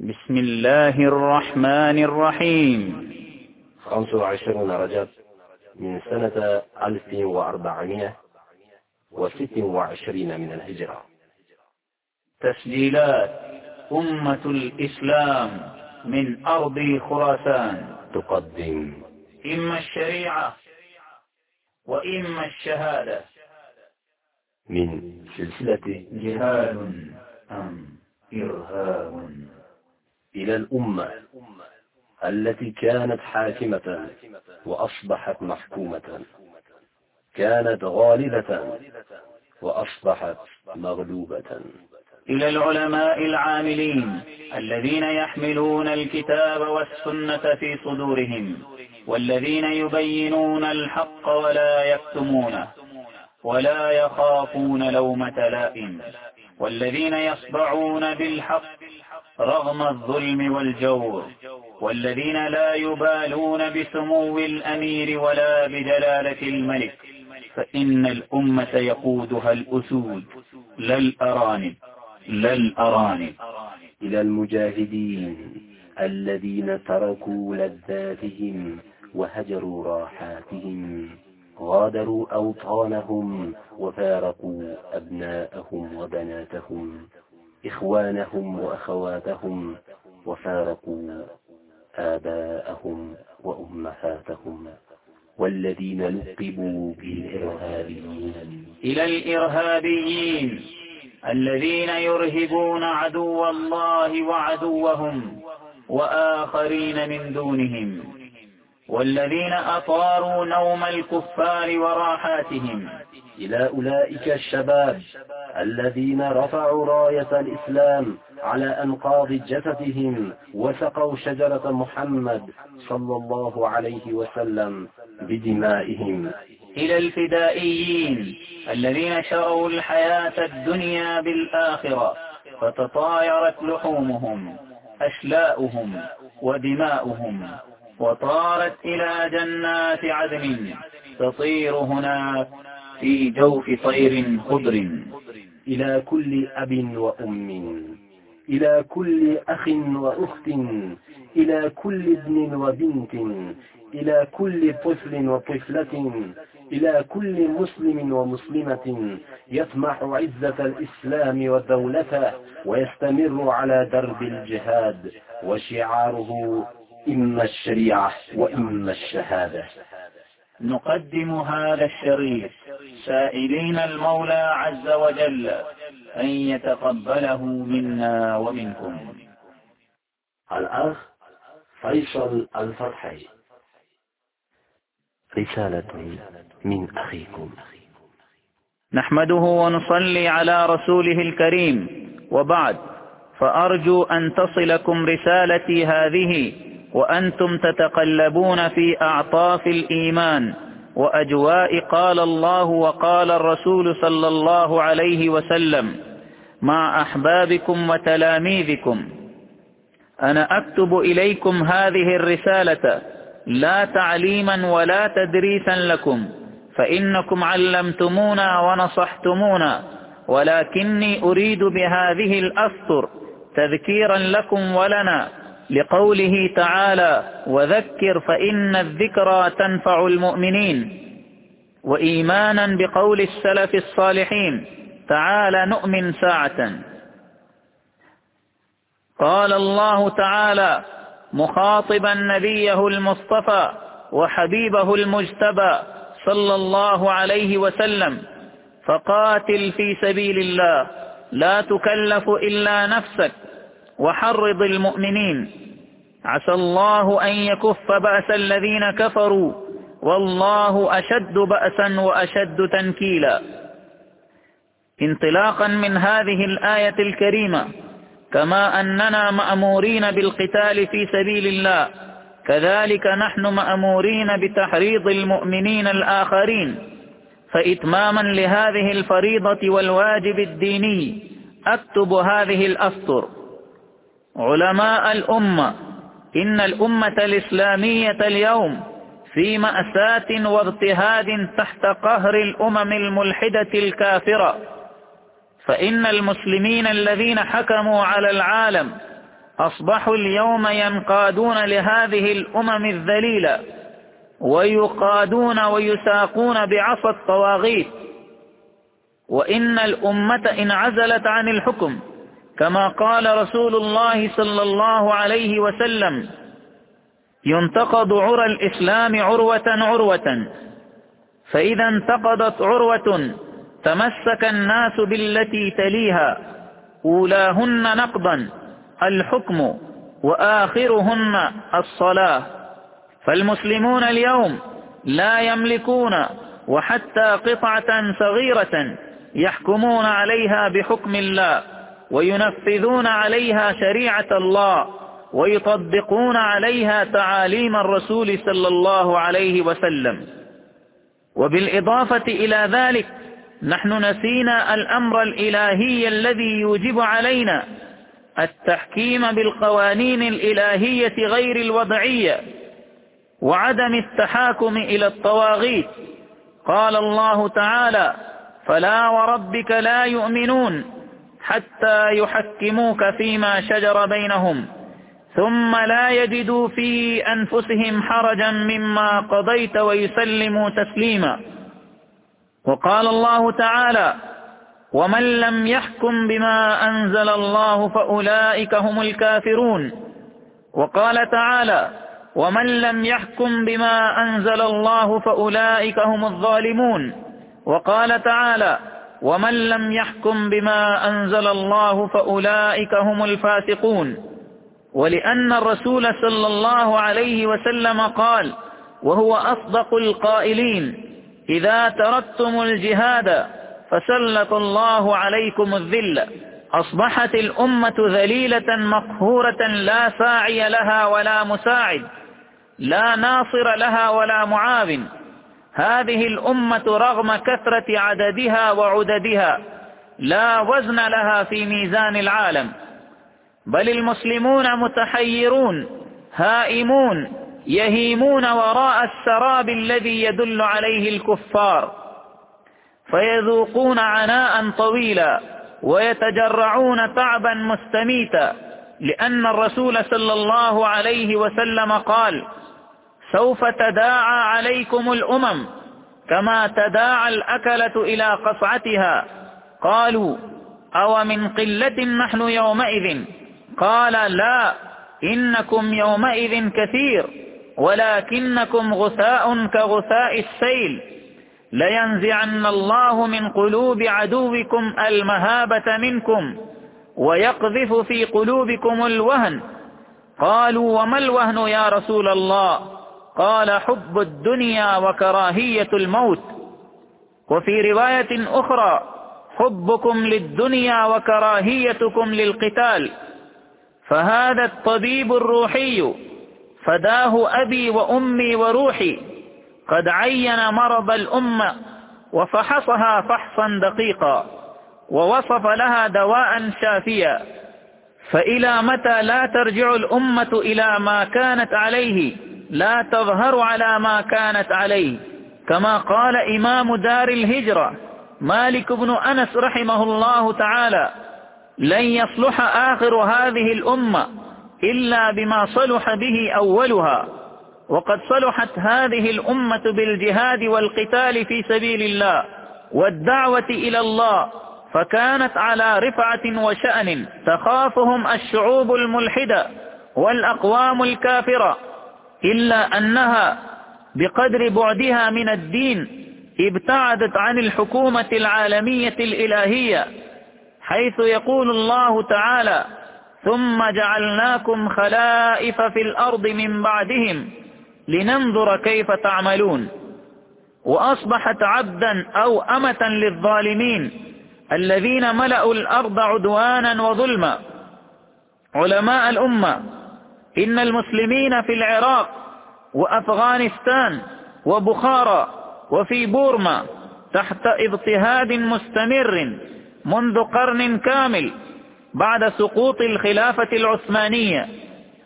بسم الله الرحمن الرحيم خمس وعشرون رجب من سنة ألف وأربعمائة وست وعشرين من الهجرة. تسجيلات أمة الإسلام من أرض خراسان. تقدم. إما الشريعة وإما الشهادة من سلسلة جهاد. أم إرهاب. إلى الأمة التي كانت حاكمة وأصبحت محكومة. كانت غالبة وأصبحت مغلوبة. إلى العلماء العاملين الذين يحملون الكتاب والسنة في صدورهم والذين يبينون الحق ولا يكتمونه ولا يخافون لومة لائم والذين يصدعون بالحق رغم الظلم والجور والذين لا يبالون بسمو الأمير ولا بدلالة الملك فإن الأمة يقودها الأسود لا الأرانب لا الأرانب. إلى المجاهدين الذين تركوا لذاتهم وهجروا راحاتهم غادروا أوطانهم وفارقوا أبناءهم وبناتهم. إخوانهم وأخواتهم وفارقوا آباءهم وأمهاتهم والذين لقبوا بالإرهابيين. إلى الإرهابيين الذين يرهبون عدو الله وعدوهم وآخرين من دونهم والذين أطاروا نوم الكفار وراحاتهم إلى أولئك الشباب الذين رفعوا راية الإسلام على أنقاض جثتهم وسقوا شجرة محمد صلى الله عليه وسلم بدمائهم. إلى الفدائيين الذين شروا الحياة الدنيا بالآخرة فتطايرت لحومهم أشلاؤهم ودماؤهم وطارت إلى جنات عدن تطير هناك في جوف طير خضر. إلى كل أب وأم. إلى كل أخ وأخت. إلى كل ابن وبنت. إلى كل طفل وطفلة. إلى كل مسلم ومسلمة. يطمح عزة الإسلام ودولته ويستمر على درب الجهاد وشعاره إما الشريعة وإما الشهادة. نقدم هذا الشريط سائلين المولى عز وجل أن يتقبله منا ومنكم. الأخ فيصل الفرحي رسالة من أخيكم. نحمده ونصلي على رسوله الكريم. وبعد فأرجو أن تصلكم رسالتي هذه وأنتم تتقلبون في أعطاف الإيمان. وأجواء قال الله وقال الرسول صلى الله عليه وسلم مع أحبابكم وتلاميذكم. أنا أكتب إليكم هذه الرسالة لا تعليما ولا تدريسا لكم فإنكم علمتمونا ونصحتمونا ولكني أريد بهذه الأسطر تذكيرا لكم ولنا. لقوله تعالى وذكر فإن الذكرى تنفع المؤمنين وإيمانا بقول السلف الصالحين تعالى نؤمن ساعة. قال الله تعالى مخاطبا نبيه المصطفى وحبيبه المجتبى صلى الله عليه وسلم فقاتل في سبيل الله لا تكلف إلا نفسك وحرض المؤمنين. عسى الله أن يكف بأس الذين كفروا. والله أشد بأسا وأشد تنكيلا. انطلاقا من هذه الآية الكريمة كما أننا مأمورين بالقتال في سبيل الله كذلك نحن مأمورين بتحريض المؤمنين الآخرين. فإتماما لهذه الفريضة والواجب الديني أكتب هذه الأسطر. علماء الأمة إن الأمة الإسلامية اليوم في مأساة واضطهاد تحت قهر الأمم الملحدة الكافرة فإن المسلمين الذين حكموا على العالم أصبحوا اليوم ينقادون لهذه الأمم الذليلة ويقادون ويساقون بعصى الطواغيت۔ وإن الأمة إن عزلت عن الحكم كما قال رسول الله صلى الله عليه وسلم ينتقد عرى الإسلام عروة عروة فإذا انتقدت عروة تمسك الناس بالتي تليها أولاهن نقضا الحكم وآخرهن الصلاة. فالمسلمون اليوم لا يملكون وحتى قطعة صغيرة يحكمون عليها بحكم الله. وينفذون عليها شريعة الله ويطبقون عليها تعاليم الرسول صلى الله عليه وسلم. وبالإضافة إلى ذلك نحن نسينا الأمر الإلهي الذي يوجب علينا التحكيم بالقوانين الإلهية غير الوضعية وعدم التحاكم إلى الطواغيت. قال الله تعالى فلا وربك لا يؤمنون حتى يحكموك فيما شجر بينهم ثم لا يجدوا في أنفسهم حرجا مما قضيت ويسلموا تسليما. وقال الله تعالى ومن لم يحكم بما أنزل الله فأولئك هم الكافرون وقال تعالى ومن لم يحكم بما أنزل الله فأولئك هم الظالمون وقال تعالى ومن لم يحكم بما أنزل الله فأولئك هم الفاسقون ولأن الرسول صلى الله عليه وسلم قال وهو أصدق القائلين إذا تردتم الجهاد فسلط الله عليكم الذل أصبحت الأمة ذليلة مقهورة لا ساعي لها ولا مساعد لا ناصر لها ولا معاون هذه الأمة رغم كثرة عددها وعددها لا وزن لها في ميزان العالم. بل المسلمون متحيرون هائمون يهيمون وراء السراب الذي يدل عليه الكفار. فيذوقون عناء طويلا ويتجرعون تعبا مستميتا لأن الرسول صلى الله عليه وسلم قال سوف تداعى عليكم الأمم كما تداعى الأكلة إلى قصعتها. قالوا أو من قلة نحن يومئذ؟ قال لا إنكم يومئذ كثير ولكنكم غثاء كغثاء السيل. لينزعن الله من قلوب عدوكم المهابة منكم ويقذف في قلوبكم الوهن. قالوا وما الوهن يا رسول الله؟ قال حب الدنيا وكراهية الموت. وفي رواية أخرى حبكم للدنيا وكراهيتكم للقتال. فهذا الطبيب الروحي فداه أبي وأمي وروحي. قد عين مرض الأمة وفحصها فحصا دقيقا. ووصف لها دواء شافيا. فإلى متى لا ترجع الأمة إلى ما كانت عليه؟ لا تظهر على ما كانت عليه. كما قال إمام دار الهجرة مالك بن أنس رحمه الله تعالى لن يصلح آخر هذه الأمة إلا بما صلح به أولها. وقد صلحت هذه الأمة بالجهاد والقتال في سبيل الله والدعوة إلى الله فكانت على رفعة وشأن تخافهم الشعوب الملحدة والأقوام الكافرة. إلا أنها بقدر بعدها من الدين ابتعدت عن الحكومة العالمية الإلهية حيث يقول الله تعالى ثم جعلناكم خلائف في الأرض من بعدهم لننظر كيف تعملون وأصبحت عبدا أو أمة للظالمين الذين ملأوا الأرض عدوانا وظلما. علماء الأمة ان المسلمين في العراق وأفغانستان وبخارى وفي بورما تحت اضطهاد مستمر منذ قرن كامل بعد سقوط الخلافة العثمانية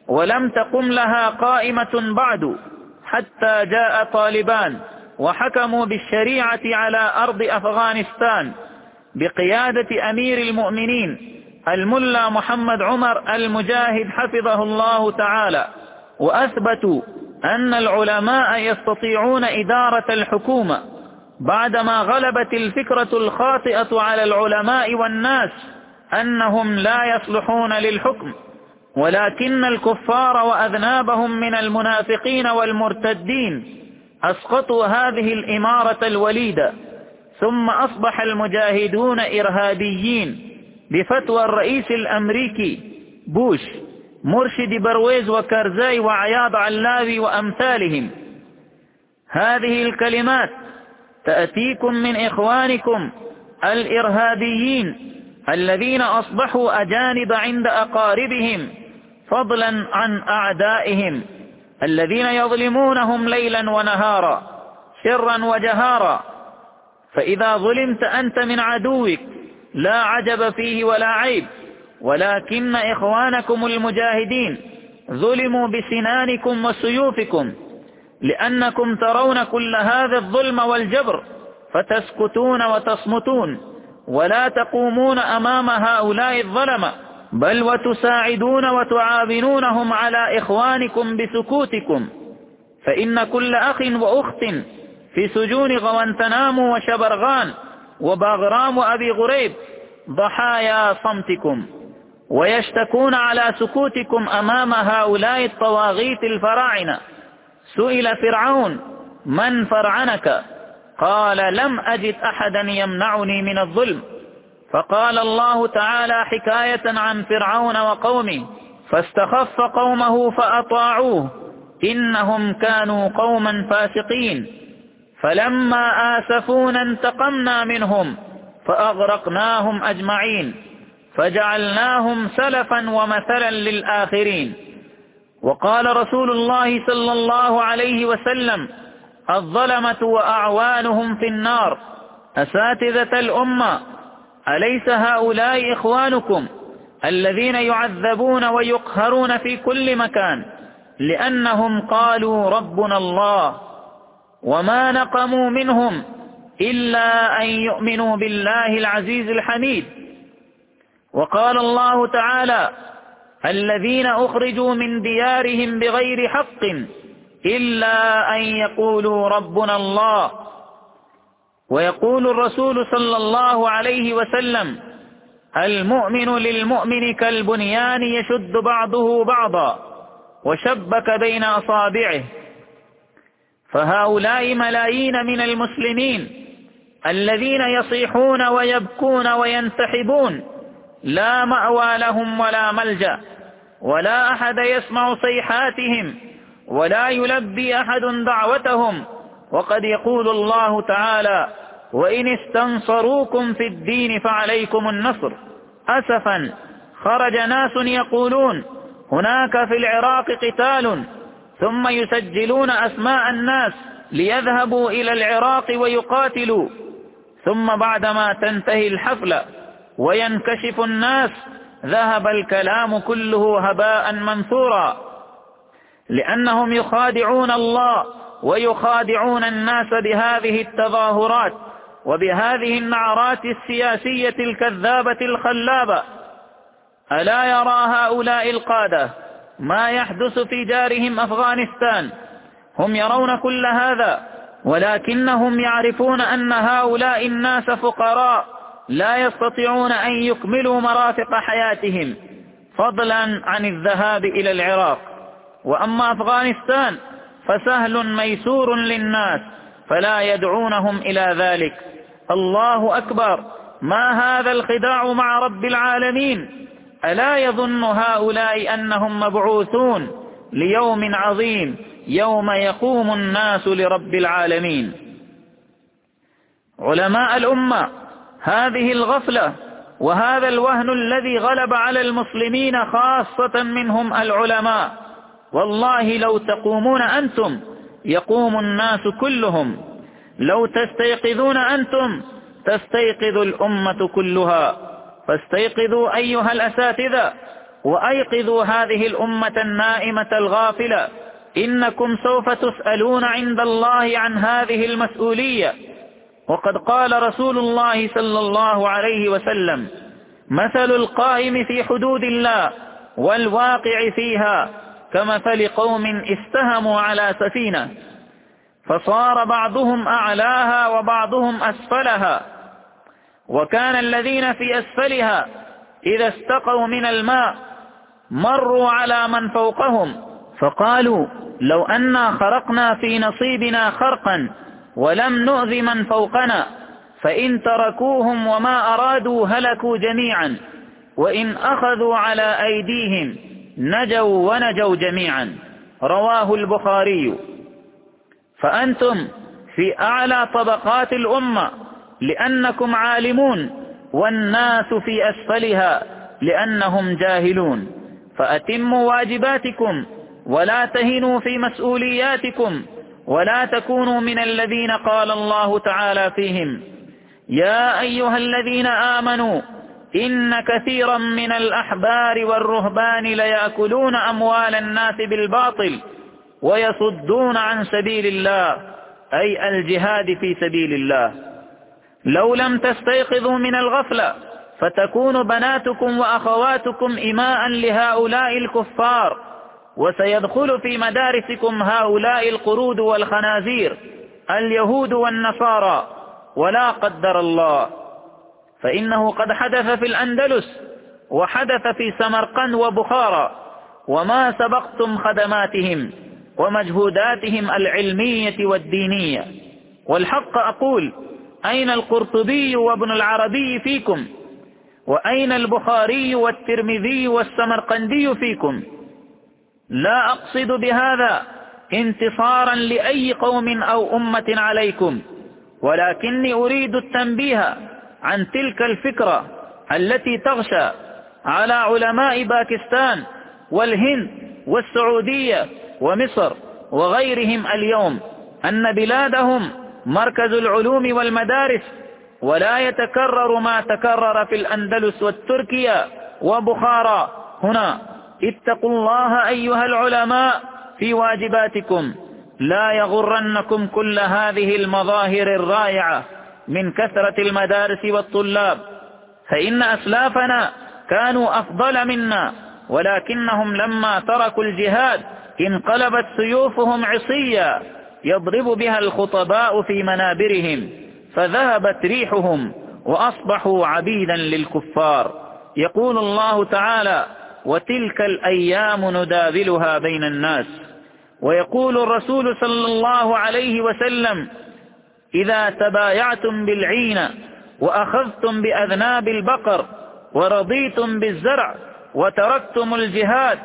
ولم تقم لها قائمة بعد حتى جاء طالبان وحكموا بالشريعة على أرض أفغانستان بقيادة أمير المؤمنين الملا محمد عمر المجاهد حفظه الله تعالى وأثبتوا أن العلماء يستطيعون إدارة الحكومة بعدما غلبت الفكرة الخاطئة على العلماء والناس أنهم لا يصلحون للحكم ولكن الكفار وأذنابهم من المنافقين والمرتدين أسقطوا هذه الإمارة الوليدة ثم أصبح المجاهدون إرهابيين. بفتوى الرئيس الأمريكي بوش مرشد برويز وكارزاي وعياض علاوي وأمثالهم. هذه الكلمات تأتيكم من إخوانكم الإرهابيين الذين أصبحوا أجانب عند أقاربهم فضلا عن أعدائهم الذين يظلمونهم ليلا ونهارا سرا وجهارا. فإذا ظلمت أنت من عدوك لا عجب فيه ولا عيب. ولكن إخوانكم المجاهدين ظلموا بسنانكم وسيوفكم لأنكم ترون كل هذا الظلم والجبر فتسكتون وتصمتون. ولا تقومون أمام هؤلاء الظلمة بل وتساعدون وتعاونونهم على إخوانكم بسكوتكم. فإن كل أخ وأخت في سجون غوانتنامو وشبرغان وبغرام أبي غريب ضحايا صمتكم ويشتكون على سكوتكم أمام هؤلاء الطواغيت الفراعنة. سئل فرعون من فرعنك؟ قال لم أجد أحدا يمنعني من الظلم. فقال الله تعالى حكاية عن فرعون وقومه فاستخف قومه فأطاعوه إنهم كانوا قوما فاسقين. فلما آسفون انتقمنا منهم فأغرقناهم أجمعين فجعلناهم سلفا ومثلا للآخرين وقال رسول الله صلى الله عليه وسلم الظلمة وأعوانهم في النار أساتذة الأمة أليس هؤلاء إخوانكم الذين يعذبون ويقهرون في كل مكان لأنهم قالوا ربنا الله وما نقموا منهم إلا أن يؤمنوا بالله العزيز الحميد وقال الله تعالى الذين أخرجوا من ديارهم بغير حق إلا أن يقولوا ربنا الله ويقول الرسول صلى الله عليه وسلم المؤمن للمؤمن كالبنيان يشد بعضه بعضا وشبك بين أصابعه فهؤلاء ملايين من المسلمين الذين يصيحون ويبكون وينتحبون لا مأوى لهم ولا ملجأ ولا أحد يسمع صيحاتهم ولا يلبي أحد دعوتهم وقد يقول الله تعالى وإن استنصروكم في الدين فعليكم النصر أسفا خرج ناس يقولون هناك في العراق قتال ثم يسجلون أسماء الناس ليذهبوا إلى العراق ويقاتلوا. ثم بعدما تنتهي الحفلة وينكشف الناس ذهب الكلام كله هباء منثورا. لأنهم يخادعون الله ويخادعون الناس بهذه التظاهرات وبهذه النعرات السياسية الكذابة الخلابة. ألا يرى هؤلاء القادة؟ ما يحدث في جارهم أفغانستان. هم يرون كل هذا ولكنهم يعرفون أن هؤلاء الناس فقراء لا يستطيعون أن يكملوا مرافق حياتهم فضلا عن الذهاب إلى العراق. وأما أفغانستان فسهل ميسور للناس فلا يدعونهم إلى ذلك. الله أكبر ما هذا الخداع مع رب العالمين؟ ألا يظن هؤلاء أنهم مبعوثون ليوم عظيم يوم يقوم الناس لرب العالمين. علماء الأمة هذه الغفلة وهذا الوهن الذي غلب على المسلمين خاصة منهم العلماء. والله لو تقومون أنتم يقوم الناس كلهم. لو تستيقظون أنتم تستيقظ الأمة كلها. فاستيقظوا أيها الأساتذة وأيقظوا هذه الأمة النائمة الغافلة. إنكم سوف تسألون عند الله عن هذه المسؤولية. وقد قال رسول الله صلى الله عليه وسلم مثل القائم في حدود الله والواقع فيها كمثل قوم استهموا على سفينة فصار بعضهم أعلاها وبعضهم أسفلها. وكان الذين في أسفلها إذا استقوا من الماء مروا على من فوقهم فقالوا لو أنا خرقنا في نصيبنا خرقا ولم نؤذ من فوقنا فإن تركوهم وما أرادوا هلكوا جميعا وإن أخذوا على أيديهم نجوا ونجوا جميعا رواه البخاري فأنتم في أعلى طبقات الأمة لأنكم عالمون والناس في أسفلها لأنهم جاهلون. فأتموا واجباتكم ولا تهنوا في مسؤولياتكم ولا تكونوا من الذين قال الله تعالى فيهم. يا أيها الذين آمنوا إن كثيرا من الأحبار والرهبان ليأكلون أموال الناس بالباطل ويصدون عن سبيل الله أي الجهاد في سبيل الله. لو لم تستيقظوا من الغفلة فتكون بناتكم وأخواتكم إماء لهؤلاء الكفار وسيدخل في مدارسكم هؤلاء القرود والخنازير اليهود والنصارى ولا قدر الله. فإنه قد حدث في الأندلس وحدث في سمرقند وبخارى وما سبقتم خدماتهم ومجهوداتهم العلمية والدينية. والحق أقول أين القرطبي وابن العربي فيكم؟ وأين البخاري والترمذي والسمرقندي فيكم؟ لا أقصد بهذا انتصارا لأي قوم أو أمة عليكم ولكني أريد التنبيه عن تلك الفكرة التي تغشى على علماء باكستان والهند والسعودية ومصر وغيرهم اليوم أن بلادهم مركز العلوم والمدارس ولا يتكرر ما تكرر في الأندلس والتركيا وبخارى. هنا اتقوا الله أيها العلماء في واجباتكم. لا يغرنكم كل هذه المظاهر الرائعة من كثرة المدارس والطلاب. فإن أسلافنا كانوا أفضل منا ولكنهم لما تركوا الجهاد انقلبت سيوفهم عصيا يضرب بها الخطباء في منابرهم فذهبت ريحهم وأصبحوا عبيدا للكفار. يقول الله تعالى وتلك الأيام نداولها بين الناس ويقول الرسول صلى الله عليه وسلم إذا تبايعتم بالعين وأخذتم بأذناب البقر ورضيتم بالزرع وتركتم الجهاد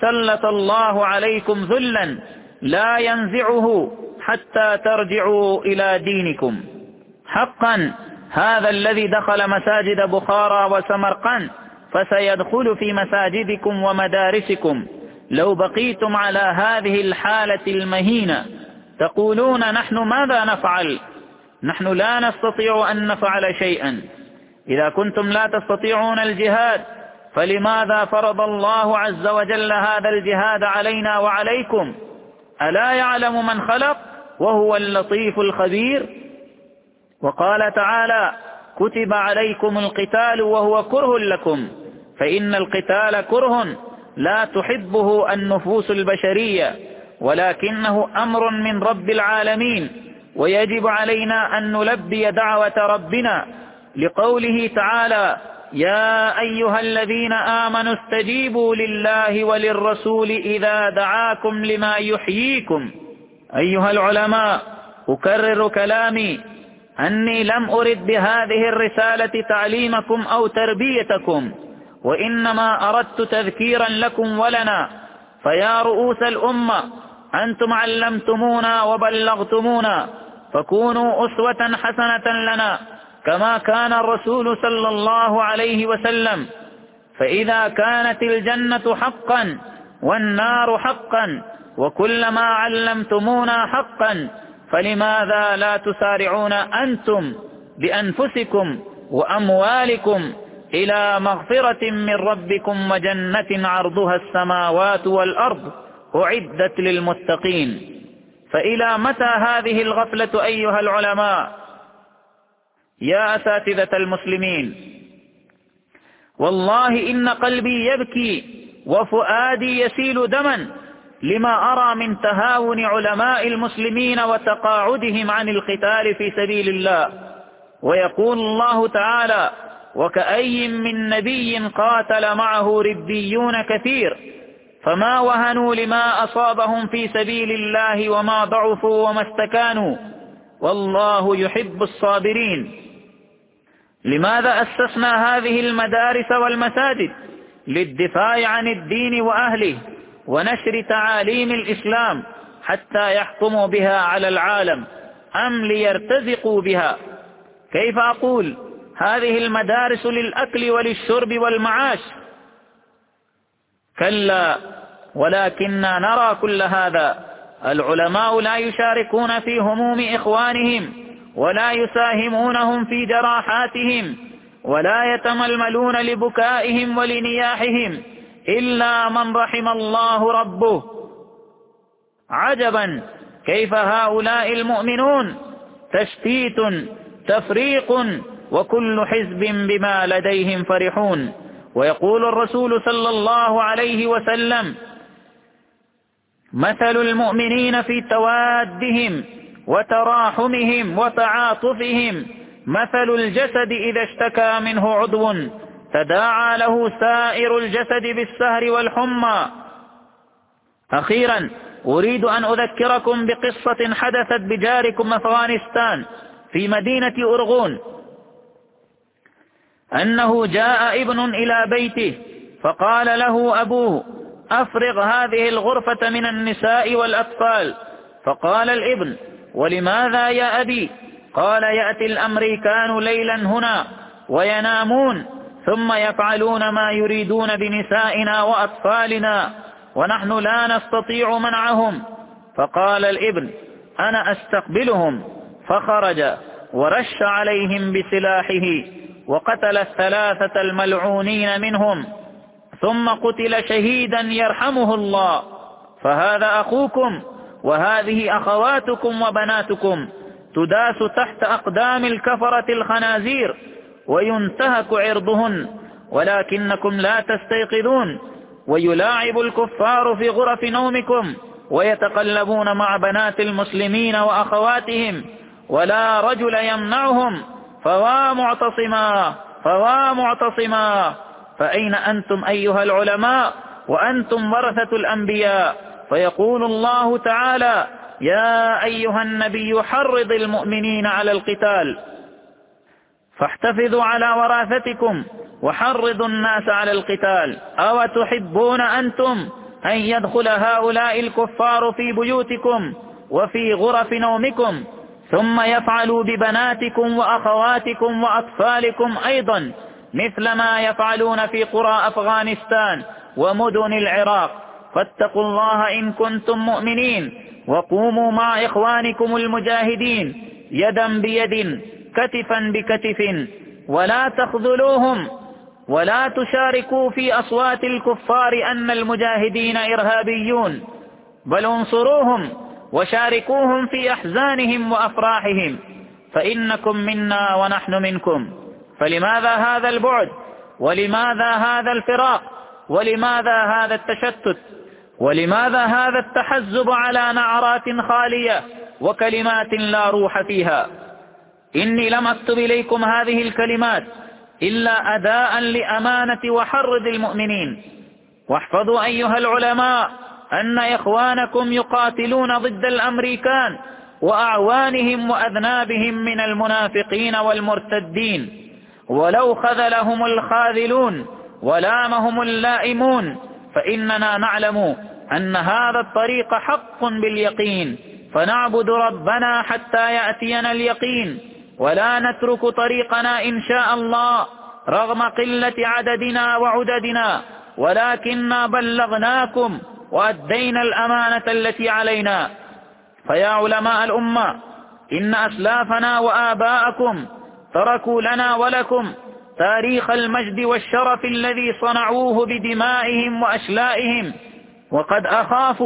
سلط الله عليكم ذلا لا ينزعه حتى ترجعوا إلى دينكم. حقا هذا الذي دخل مساجد بخارى وسمرقند فسيدخل في مساجدكم ومدارسكم. لو بقيتم على هذه الحالة المهينة تقولون نحن ماذا نفعل؟ نحن لا نستطيع أن نفعل شيئا. إذا كنتم لا تستطيعون الجهاد فلماذا فرض الله عز وجل هذا الجهاد علينا وعليكم؟ ألا يعلم من خلق وهو اللطيف الخبير؟ وقال تعالى كتب عليكم القتال وهو كره لكم فإن القتال كره لا تحبه النفوس البشرية ولكنه أمر من رب العالمين ويجب علينا أن نلبي دعوة ربنا لقوله تعالى يا أيها الذين آمنوا استجيبوا لله وللرسول إذا دعاكم لما يحييكم. أيها العلماء أكرر كلامي. أني لم أرد بهذه الرسالة تعليمكم أو تربيتكم وإنما أردت تذكيرا لكم ولنا. فيا رؤوس الأمة أنتم علمتمونا وبلغتمونا فكونوا أسوة حسنة لنا. كما كان الرسول صلى الله عليه وسلم. فإذا كانت الجنة حقا والنار حقا وكل ما علمتمونا حقا فلماذا لا تسارعون أنتم بأنفسكم وأموالكم إلى مغفرة من ربكم وجنة عرضها السماوات والأرض أعدت للمتقين. فإلى متى هذه الغفلة أيها العلماء؟ يا أساتذة المسلمين والله إن قلبي يبكي وفؤادي يسيل دما لما أرى من تهاون علماء المسلمين وتقاعدهم عن القتال في سبيل الله. ويقول الله تعالى وكأي من نبي قاتل معه ربيون كثير فما وهنوا لما أصابهم في سبيل الله وما ضعفوا وما استكانوا. والله يحب الصابرين. لماذا أسسنا هذه المدارس والمساجد؟ للدفاع عن الدين وأهله ونشر تعاليم الإسلام حتى يحكموا بها على العالم أم ليرتزقوا بها؟ كيف أقول؟ هذه المدارس للأكل وللشرب والمعاش. كلا ولكننا نرى كل هذا. العلماء لا يشاركون في هموم إخوانهم. ولا يساهمونهم في جراحاتهم ولا يتململون لبكائهم ولنياحهم إلا من رحم الله ربه. عجبا كيف هؤلاء المؤمنون؟ تشتيت تفريق وكل حزب بما لديهم فرحون. ويقول الرسول صلى الله عليه وسلم مثل المؤمنين في توادهم وتراحمهم وتعاطفهم. مثل الجسد إذا اشتكى منه عضو. تداعى له سائر الجسد بالسهر والحمى. أخيرا أريد أن أذكركم بقصة حدثت بجاركم أفغانستان في مدينة أرغون. أنه جاء ابن إلى بيته فقال له أبوه أفرغ هذه الغرفة من النساء والأطفال. فقال الابن ولماذا يا أبي؟ قال يأتي الأمريكان ليلا هنا وينامون ثم يفعلون ما يريدون بنسائنا وأطفالنا ونحن لا نستطيع منعهم. فقال الإبن أنا أستقبلهم. فخرج ورش عليهم بسلاحه وقتل الثلاثة الملعونين منهم ثم قتل شهيدا يرحمه الله. فهذا أخوكم؟ وهذه أخواتكم وبناتكم تداس تحت أقدام الكفرة الخنازير وينتهك عرضهن ولكنكم لا تستيقظون ويلاعب الكفار في غرف نومكم ويتقلبون مع بنات المسلمين وأخواتهم ولا رجل يمنعهم فوا معتصما فوا معتصما. فأين أنتم أيها العلماء وأنتم ورثة الأنبياء؟ فيقول الله تعالى يا أيها النبي حرض المؤمنين على القتال فاحتفظوا على وراثتكم وحرضوا الناس على القتال. أو تحبون أنتم أن يدخل هؤلاء الكفار في بيوتكم وفي غرف نومكم ثم يفعلوا ببناتكم وأخواتكم وأطفالكم أيضا مثل ما يفعلون في قرى أفغانستان ومدن العراق. فاتقوا الله إن كنتم مؤمنين وقوموا مع إخوانكم المجاهدين يدا بيد كتفا بكتف ولا تخذلوهم ولا تشاركوا في أصوات الكفار أن المجاهدين إرهابيون بل انصروهم وشاركوهم في أحزانهم وأفراحهم فإنكم منا ونحن منكم فلماذا هذا البعد ولماذا هذا الفراق ولماذا هذا التشتت ولماذا هذا التحزب على نعرات خالية وكلمات لا روح فيها؟ إني لم أكتب إليكم هذه الكلمات إلا أداء لأمانة وحرد المؤمنين. واحفظوا أيها العلماء أن إخوانكم يقاتلون ضد الأمريكان وأعوانهم وأذنابهم من المنافقين والمرتدين. ولو خذلهم الخاذلون ولامهم اللائمون فإننا نعلم أن هذا الطريق حق باليقين فنعبد ربنا حتى يأتينا اليقين. ولا نترك طريقنا إن شاء الله رغم قلة عددنا وعددنا. ولكننا بلغناكم وأدينا الأمانة التي علينا. فيا علماء الأمة إن أسلافنا وآباءكم تركوا لنا ولكم تاريخ المجد والشرف الذي صنعوه بدمائهم وأشلائهم. وقد أخاف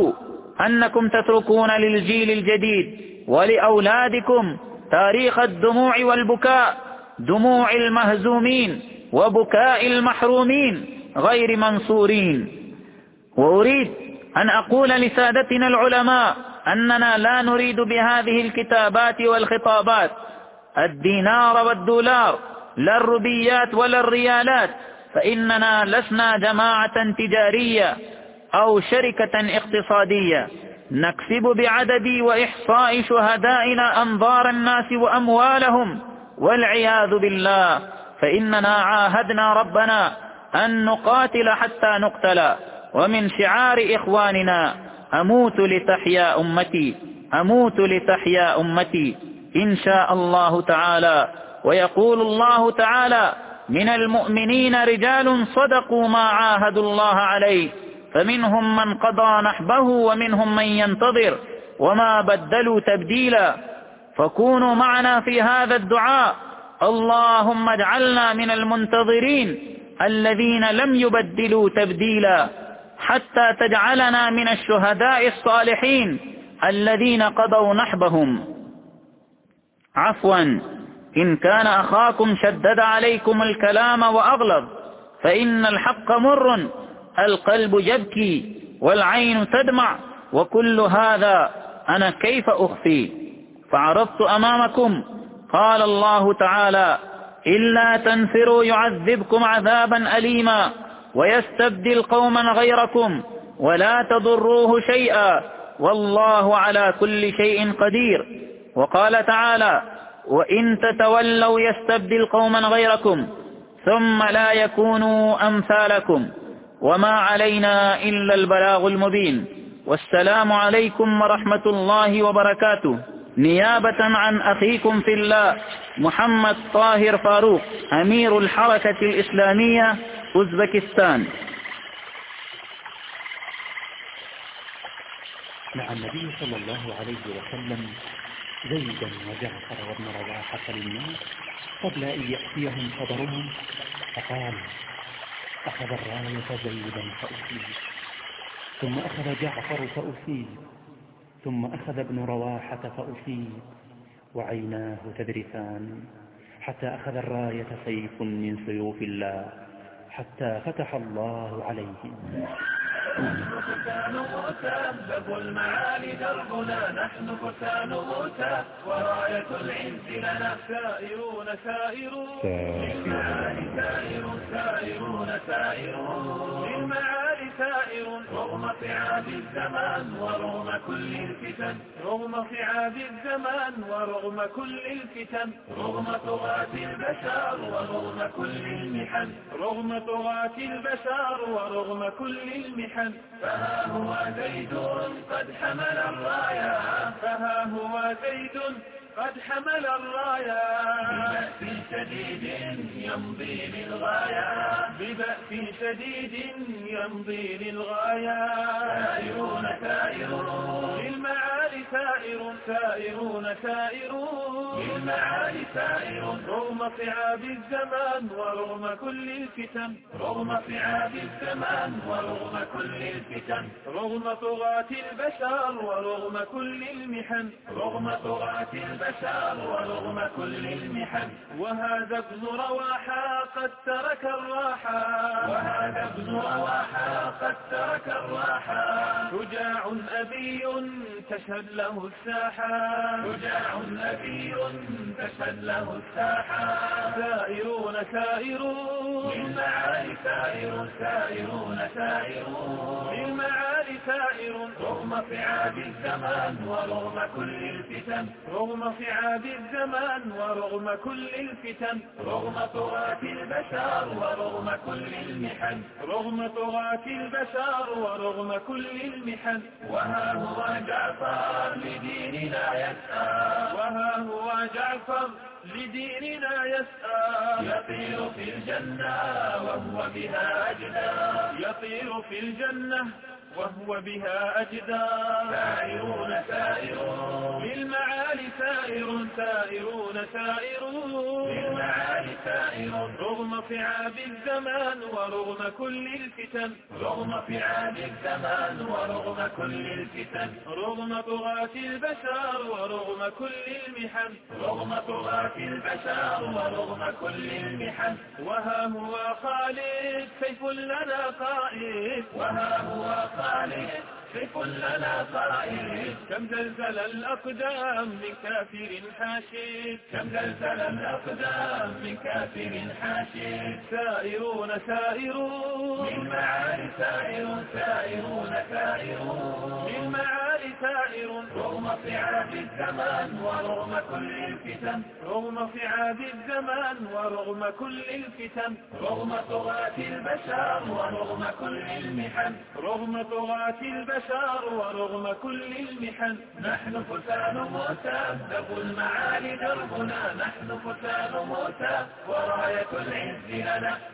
أنكم تتركون للجيل الجديد ولأولادكم تاريخ الدموع والبكاء دموع المهزومين وبكاء المحرومين غير منصورين. وأريد أن أقول لسادتنا العلماء أننا لا نريد بهذه الكتابات والخطابات. الدينار والدولار لا الربيات ولا الريالات فإننا لسنا جماعة تجارية. أو شركة اقتصادية. نكسب بعدد وإحصاء شهدائنا أنظار الناس وأموالهم. والعياذ بالله. فإننا عاهدنا ربنا أن نقاتل حتى نقتل. ومن شعار إخواننا أموت لتحيا أمتي. أموت لتحيا أمتي. إن شاء الله تعالى. ويقول الله تعالى من المؤمنين رجال صدقوا ما عاهدوا الله عليه. فمنهم من قضى نحبه ومنهم من ينتظر وما بدلوا تبديلا. فكونوا معنا في هذا الدعاء. اللهم اجعلنا من المنتظرين الذين لم يبدلوا تبديلا. حتى تجعلنا من الشهداء الصالحين الذين قضوا نحبهم. عفوا. إن كان أخاكم شدد عليكم الكلام وأغلظ فإن الحق مر. القلب يبكي والعين تدمع وكل هذا أنا كيف أخفي؟ فعرضت أمامكم. قال الله تعالى إلا تنفروا يعذبكم عذابا أليما ويستبدل قوما غيركم ولا تضروه شيئا والله على كل شيء قدير. وقال تعالى وإن تتولوا يستبدل قوما غيركم ثم لا يكونوا أمثالكم. وما علينا إلا البلاغ المبين والسلام عليكم ورحمة الله وبركاته. نيابة عن أخيكم في الله محمد طاهر فاروق أمير الحركة الإسلامية أزبكستان. مع النبي صلى الله عليه وسلم زيدا وجعفر وابن رواحة للناس قبل أن يأتيهم خبرهم فقال أخذ الراية زيدا فأفيه ثم أخذ جعفر فأفيه ثم أخذ ابن رواحة فأفيه وعيناه تدرسان. حتى أخذ الراية سيف من سيوف الله. حتى فتح الله عليه ختان موسى باب المعالي دربنا نحن ختان موسى وراية العز لنا سائرون سائرون للمعالي سائر سائرون سائرون للمعالي سائر رغم صعاب الزمان ورغم كل الفتن. رغم صعاب الزمان ورغم كل الفتن. رغم طغاة البشر ورغم كل المحن. رغم طغاة البشر ورغم كل المحن. فها هو زيد قد حمل الرايا. فها هو زيد قد حمل الرايا. ببأس شديد يمضي للغاية. ببأس شديد يمضي للغاية. تايون تايون للمعاني سائر سائرون سائرون. للمعالي سائر رغم صعاب الزمان ورغم كل الفتن. رغم صعاب الزمان ورغم كل الفتن. رغم طغاة البشر ورغم كل المحن. رغم طغاة البشر ورغم كل المحن. وهذا ابن رواحا قد ترك الراحة. وهذا ابن رواحا قد ترك الراحة. شجاع أبي تشهد له الساحة. شجاع نبي تشهد له الساحة. سائرون سائرون. من معاني سائر سائرون سائرون. من كبير رغم صعاب الزمان ورغم كل الفتن. رغم صعاب الزمان ورغم كل الفتن. رغم طغاة البشر ورغم كل المحن. رغم طغاة البشر ورغم كل المحن. وها هو جعفر لديننا يسعى. وها هو جعفر لديننا يسعى. يطير في الجنة وهو بها أجدى. يطير في الجنة وهو بها أجدى. سائرون سائرون. للمعاني سائر سائرون سائرون. للمعالي سائر. رغم صعاب الزمان ورغم كل الفتن. رغم صعاب الزمان ورغم كل الفتن. رغم طغاة البشر ورغم كل المحن. رغم طغاة البشر ورغم كل المحن. وها هو خالد سيف لنا قائد. وها هو خالد. سيف لنا كم زلزل الأقدام من كافر حاشد؟ كم زلزل الأقدام من كافر حاشد؟ سائرون سائرون. من معاني سائر سائرون سائرون. من معاني سائر رغم صعاب الزمان ورغم كل الفتن. رغم صعاب الزمان ورغم كل الفتن. رغم طغاة البشر ورغم كل المحن. رغم طغاة البشر ورغم كل المحن. نحن فتان موسى ذب المعالي دربنا. نحن فتان موسى وراية العز لنا.